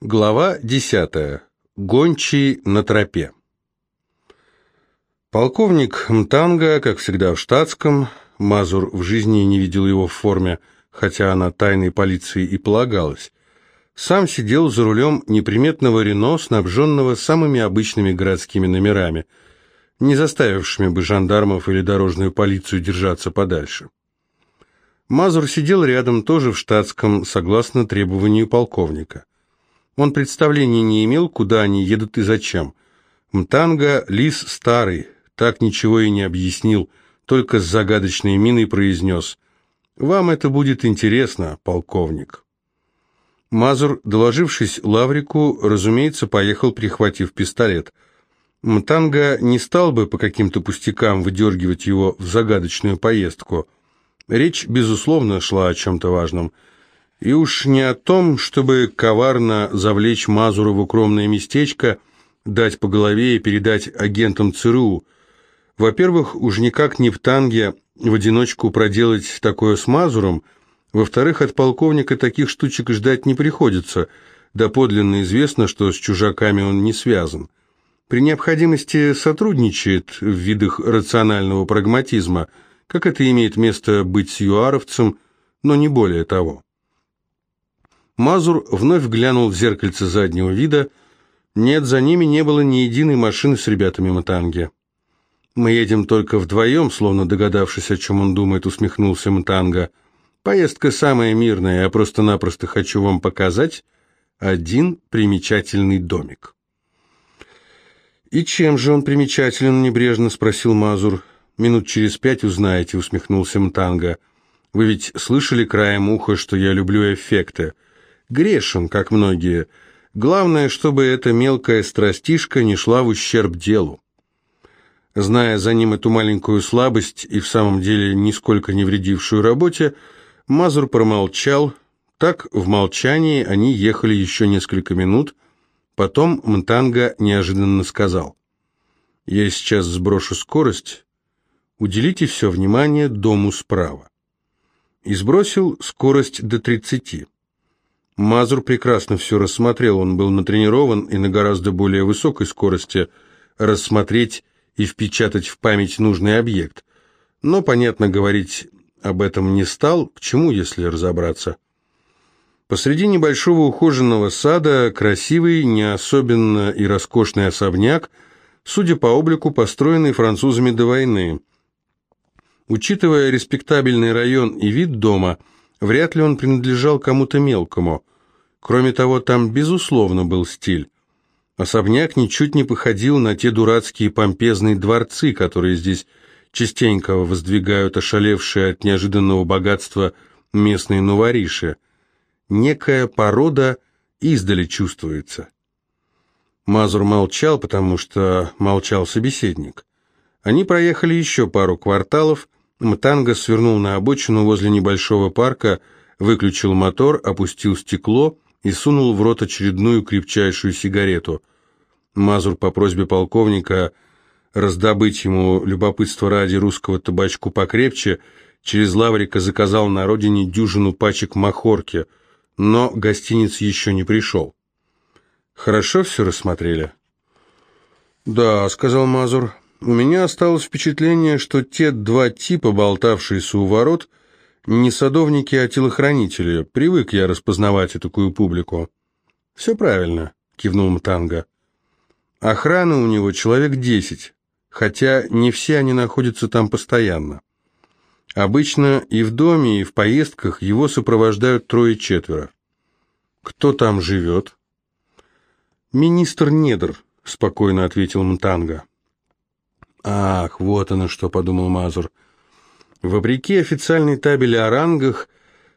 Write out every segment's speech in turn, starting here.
Глава 10. Гончий на тропе. Полковник Мтанга, как всегда в штатском, Мазур в жизни не видел его в форме, хотя она тайной полиции и полагалась, сам сидел за рулем неприметного Рено, снабженного самыми обычными городскими номерами, не заставившими бы жандармов или дорожную полицию держаться подальше. Мазур сидел рядом, тоже в штатском, согласно требованию полковника. Он представления не имел, куда они едут и зачем. Мтанга — лис старый, так ничего и не объяснил, только с загадочной миной произнес «Вам это будет интересно, полковник». Мазур, доложившись Лаврику, разумеется, поехал, прихватив пистолет. Мтанга не стал бы по каким-то пустякам выдергивать его в загадочную поездку. Речь, безусловно, шла о чем-то важном — и уж не о том, чтобы коварно завлечь Мазура в укромное местечко, дать по голове и передать агентам ЦРУ. Во-первых, уж никак не в танге в одиночку проделать такое с Мазуром, во-вторых, от полковника таких штучек ждать не приходится, доподлинно известно, что с чужаками он не связан. При необходимости сотрудничает в видах рационального прагматизма, как это имеет место быть с юаровцем, но не более того. Мазур вновь глянул в зеркальце заднего вида. Нет, за ними не было ни единой машины с ребятами Матанги. «Мы едем только вдвоем», словно догадавшись, о чем он думает, усмехнулся Матанга. «Поездка самая мирная, я просто-напросто хочу вам показать один примечательный домик». «И чем же он примечателен?» — небрежно спросил Мазур. «Минут через пять узнаете», — усмехнулся Мтанга. «Вы ведь слышали краем уха, что я люблю эффекты?» Грешен, как многие. Главное, чтобы эта мелкая страстишка не шла в ущерб делу. Зная за ним эту маленькую слабость и в самом деле нисколько не вредившую работе, Мазур промолчал. Так, в молчании они ехали еще несколько минут. Потом Мтанга неожиданно сказал. «Я сейчас сброшу скорость. Уделите все внимание дому справа». И сбросил скорость до тридцати. Мазур прекрасно все рассмотрел, он был натренирован и на гораздо более высокой скорости рассмотреть и впечатать в память нужный объект. Но, понятно, говорить об этом не стал, к чему, если разобраться. Посреди небольшого ухоженного сада красивый, не особенно и роскошный особняк, судя по облику, построенный французами до войны. Учитывая респектабельный район и вид дома – Вряд ли он принадлежал кому-то мелкому. Кроме того, там, безусловно, был стиль. Особняк ничуть не походил на те дурацкие помпезные дворцы, которые здесь частенько воздвигают ошалевшие от неожиданного богатства местные новориши. Некая порода издали чувствуется. Мазур молчал, потому что молчал собеседник. Они проехали еще пару кварталов, Мтанга свернул на обочину возле небольшого парка, выключил мотор, опустил стекло и сунул в рот очередную крепчайшую сигарету. Мазур по просьбе полковника раздобыть ему любопытство ради русского табачку покрепче, через Лаврика заказал на родине дюжину пачек махорки, но гостиниц еще не пришел. «Хорошо все рассмотрели?» «Да», — сказал Мазур, — у меня осталось впечатление, что те два типа, болтавшиеся у ворот, не садовники, а телохранители. Привык я распознавать и такую публику. «Все правильно», — кивнул Мтанга. «Охрана у него человек десять, хотя не все они находятся там постоянно. Обычно и в доме, и в поездках его сопровождают трое-четверо. Кто там живет?» «Министр недр», — спокойно ответил Мтанга. «Ах, вот оно что», — подумал Мазур. Вопреки официальной табели о рангах,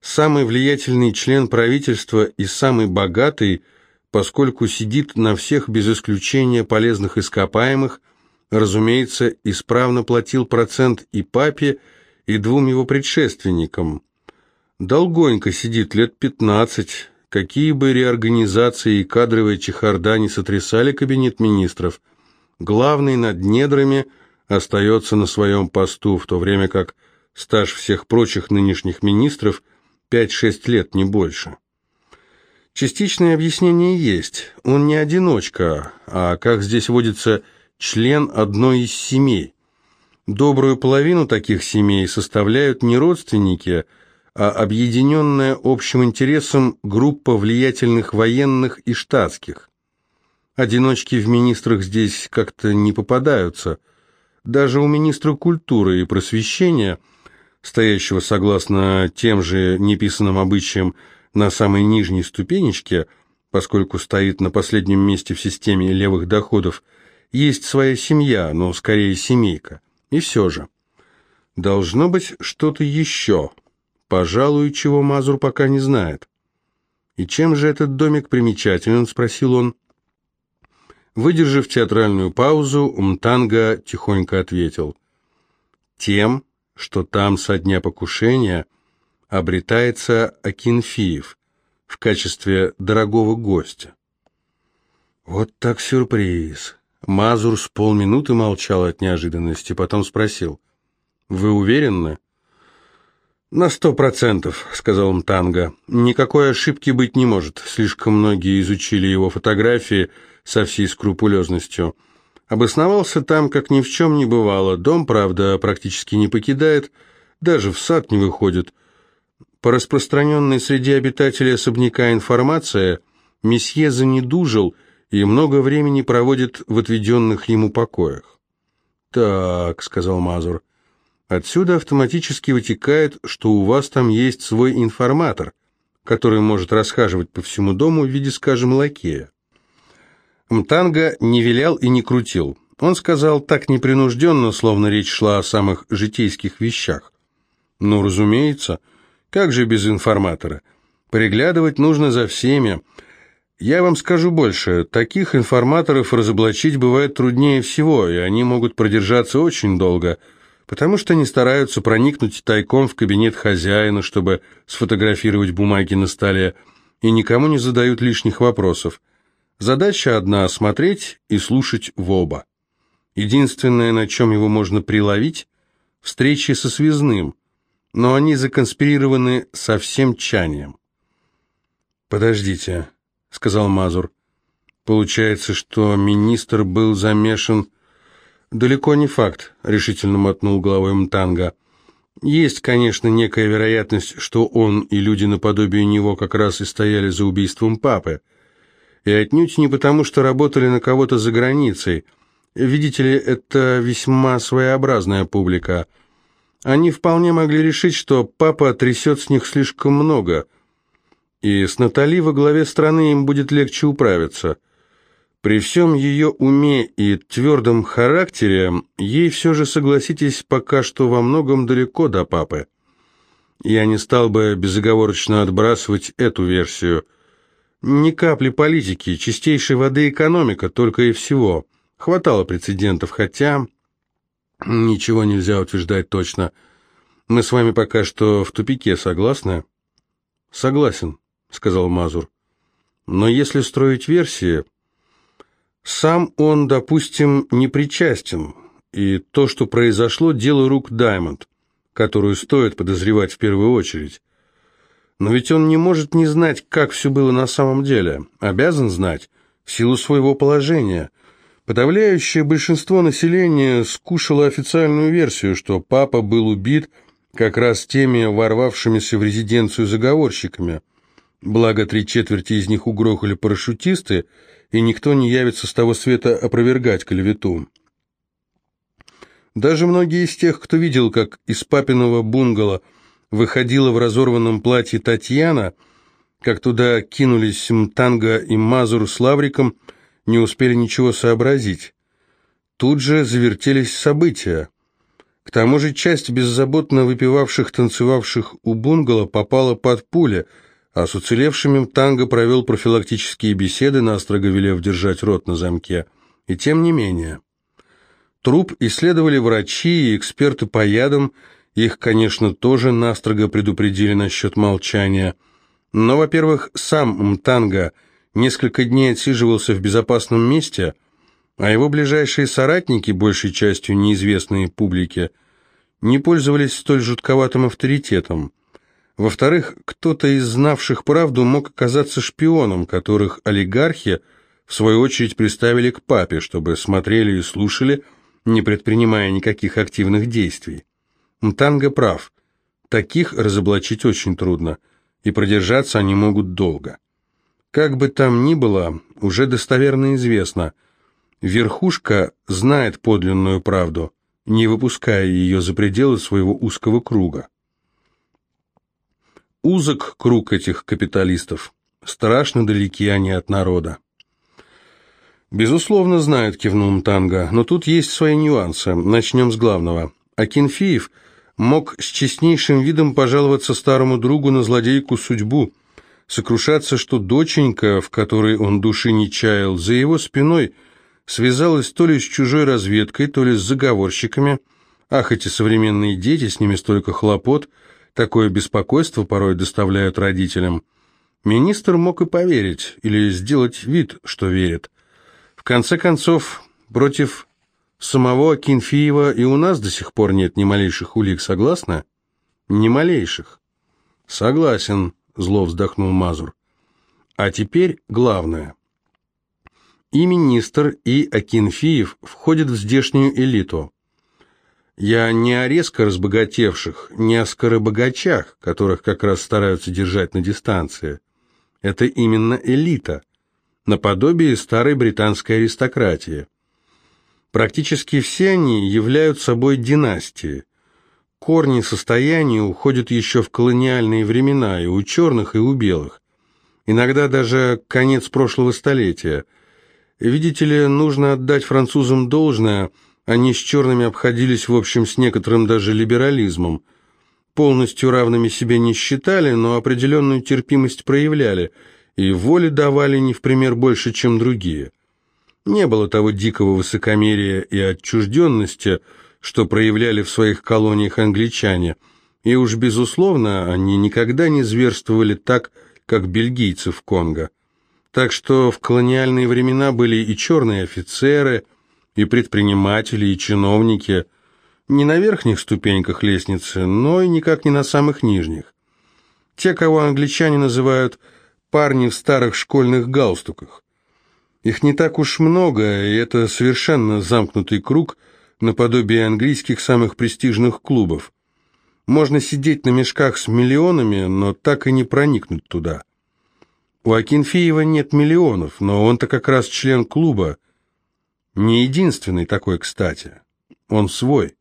самый влиятельный член правительства и самый богатый, поскольку сидит на всех без исключения полезных ископаемых, разумеется, исправно платил процент и папе, и двум его предшественникам. Долгонько сидит лет пятнадцать, какие бы реорганизации и кадровая чехарда не сотрясали кабинет министров – главный над недрами остается на своем посту, в то время как стаж всех прочих нынешних министров 5-6 лет, не больше. Частичное объяснение есть. Он не одиночка, а, как здесь водится, член одной из семей. Добрую половину таких семей составляют не родственники, а объединенная общим интересом группа влиятельных военных и штатских. Одиночки в министрах здесь как-то не попадаются. Даже у министра культуры и просвещения, стоящего согласно тем же неписанным обычаям на самой нижней ступенечке, поскольку стоит на последнем месте в системе левых доходов, есть своя семья, но скорее семейка. И все же. Должно быть что-то еще. Пожалуй, чего Мазур пока не знает. «И чем же этот домик примечателен?» — спросил он. Выдержав театральную паузу, Умтанга тихонько ответил. «Тем, что там со дня покушения обретается Акинфиев в качестве дорогого гостя». «Вот так сюрприз!» Мазур с полминуты молчал от неожиданности, потом спросил. «Вы уверены?» «На сто процентов», — сказал Мтанга. «Никакой ошибки быть не может. Слишком многие изучили его фотографии со всей скрупулезностью. Обосновался там, как ни в чем не бывало. Дом, правда, практически не покидает, даже в сад не выходит. По распространенной среди обитателей особняка информация, месье занедужил — и много времени проводит в отведенных ему покоях. «Так», — сказал Мазур, — «отсюда автоматически вытекает, что у вас там есть свой информатор, который может расхаживать по всему дому в виде, скажем, лакея». Мтанга не вилял и не крутил. Он сказал так непринужденно, словно речь шла о самых житейских вещах. «Ну, разумеется, как же без информатора? Приглядывать нужно за всеми, я вам скажу больше. Таких информаторов разоблачить бывает труднее всего, и они могут продержаться очень долго, потому что не стараются проникнуть тайком в кабинет хозяина, чтобы сфотографировать бумаги на столе, и никому не задают лишних вопросов. Задача одна – смотреть и слушать в оба. Единственное, на чем его можно приловить – встречи со связным, но они законспирированы со всем чанием. «Подождите», — сказал Мазур. «Получается, что министр был замешан...» «Далеко не факт», — решительно мотнул головой Мтанга. «Есть, конечно, некая вероятность, что он и люди наподобие него как раз и стояли за убийством папы. И отнюдь не потому, что работали на кого-то за границей. Видите ли, это весьма своеобразная публика. Они вполне могли решить, что папа трясет с них слишком много» и с Натали во главе страны им будет легче управиться. При всем ее уме и твердом характере, ей все же, согласитесь, пока что во многом далеко до папы. Я не стал бы безоговорочно отбрасывать эту версию. Ни капли политики, чистейшей воды экономика, только и всего. Хватало прецедентов, хотя... Ничего нельзя утверждать точно. Мы с вами пока что в тупике, согласны? Согласен. — сказал Мазур. «Но если строить версии, сам он, допустим, не причастен, и то, что произошло, дело рук Даймонд, которую стоит подозревать в первую очередь. Но ведь он не может не знать, как все было на самом деле. Обязан знать, в силу своего положения. Подавляющее большинство населения скушало официальную версию, что папа был убит как раз теми ворвавшимися в резиденцию заговорщиками – Благо, три четверти из них угрохали парашютисты, и никто не явится с того света опровергать клевету. Даже многие из тех, кто видел, как из папиного бунгало выходила в разорванном платье Татьяна, как туда кинулись Мтанга и Мазур с Лавриком, не успели ничего сообразить. Тут же завертелись события. К тому же часть беззаботно выпивавших, танцевавших у бунгало попала под пули – а с уцелевшими Танго провел профилактические беседы, настрого велев держать рот на замке. И тем не менее. Труп исследовали врачи и эксперты по ядам, их, конечно, тоже настрого предупредили насчет молчания. Но, во-первых, сам Мтанга несколько дней отсиживался в безопасном месте, а его ближайшие соратники, большей частью неизвестные публике, не пользовались столь жутковатым авторитетом. Во-вторых, кто-то из знавших правду мог оказаться шпионом, которых олигархи, в свою очередь, приставили к папе, чтобы смотрели и слушали, не предпринимая никаких активных действий. Мтанга прав. Таких разоблачить очень трудно, и продержаться они могут долго. Как бы там ни было, уже достоверно известно, верхушка знает подлинную правду, не выпуская ее за пределы своего узкого круга. Узок круг этих капиталистов, страшно далеки они от народа. «Безусловно, знают», — кивнул Мтанга, — «но тут есть свои нюансы. Начнем с главного. Акинфиев мог с честнейшим видом пожаловаться старому другу на злодейку судьбу, сокрушаться, что доченька, в которой он души не чаял, за его спиной связалась то ли с чужой разведкой, то ли с заговорщиками. Ах, эти современные дети, с ними столько хлопот — Такое беспокойство порой доставляют родителям. Министр мог и поверить, или сделать вид, что верит. В конце концов, против самого Кинфиева и у нас до сих пор нет ни малейших улик, согласна? Ни малейших. Согласен, зло вздохнул Мазур. А теперь главное. И министр, и Акинфиев входят в здешнюю элиту. Я не о резко разбогатевших, не о скоробогачах, которых как раз стараются держать на дистанции. Это именно элита, наподобие старой британской аристократии. Практически все они являются собой династии. Корни состояния уходят еще в колониальные времена и у черных, и у белых. Иногда даже конец прошлого столетия. Видите ли, нужно отдать французам должное – они с черными обходились, в общем, с некоторым даже либерализмом. Полностью равными себе не считали, но определенную терпимость проявляли, и воли давали не в пример больше, чем другие. Не было того дикого высокомерия и отчужденности, что проявляли в своих колониях англичане, и уж, безусловно, они никогда не зверствовали так, как бельгийцы в Конго. Так что в колониальные времена были и черные офицеры – и предприниматели, и чиновники, не на верхних ступеньках лестницы, но и никак не на самых нижних. Те, кого англичане называют «парни в старых школьных галстуках». Их не так уж много, и это совершенно замкнутый круг наподобие английских самых престижных клубов. Можно сидеть на мешках с миллионами, но так и не проникнуть туда. У Акинфеева нет миллионов, но он-то как раз член клуба, не единственный такой, кстати. Он свой.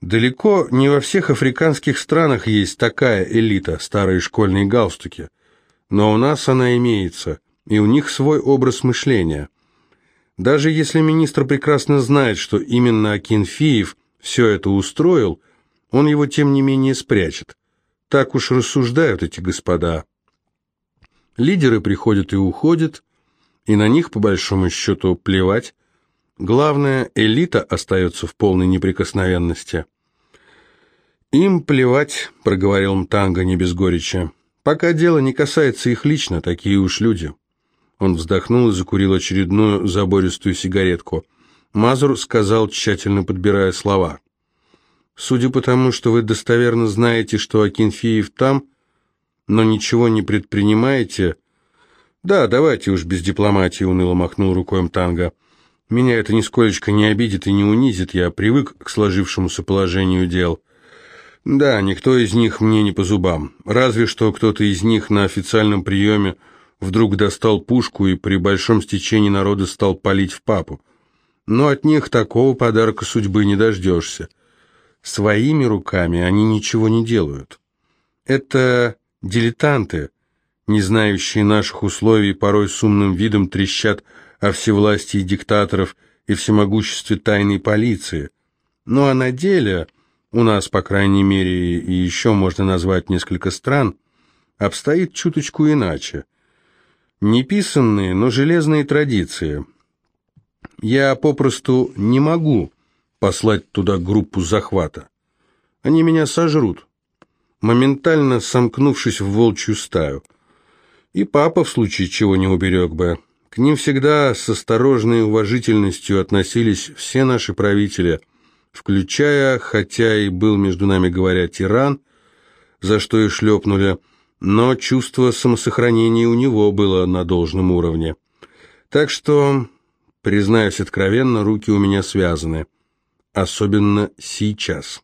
Далеко не во всех африканских странах есть такая элита, старые школьные галстуки. Но у нас она имеется, и у них свой образ мышления. Даже если министр прекрасно знает, что именно Акинфиев все это устроил, он его тем не менее спрячет. Так уж рассуждают эти господа. Лидеры приходят и уходят, и на них, по большому счету, плевать. Главное, элита остается в полной неприкосновенности. «Им плевать», — проговорил Мтанга не без горечи. «Пока дело не касается их лично, такие уж люди». Он вздохнул и закурил очередную забористую сигаретку. Мазур сказал, тщательно подбирая слова. «Судя по тому, что вы достоверно знаете, что Акинфеев там, но ничего не предпринимаете...» «Да, давайте уж без дипломатии», — уныло махнул рукой Мтанга. Меня это нисколечко не обидит и не унизит, я привык к сложившемуся положению дел. Да, никто из них мне не по зубам. Разве что кто-то из них на официальном приеме вдруг достал пушку и при большом стечении народа стал палить в папу. Но от них такого подарка судьбы не дождешься. Своими руками они ничего не делают. Это дилетанты, не знающие наших условий, порой с умным видом трещат о всевластии диктаторов и всемогуществе тайной полиции. Ну а на деле, у нас, по крайней мере, и еще можно назвать несколько стран, обстоит чуточку иначе. Неписанные, но железные традиции. Я попросту не могу послать туда группу захвата. Они меня сожрут, моментально сомкнувшись в волчью стаю. И папа в случае чего не уберег бы. К ним всегда с осторожной уважительностью относились все наши правители, включая, хотя и был, между нами говоря, тиран, за что и шлепнули, но чувство самосохранения у него было на должном уровне. Так что, признаюсь откровенно, руки у меня связаны. Особенно сейчас.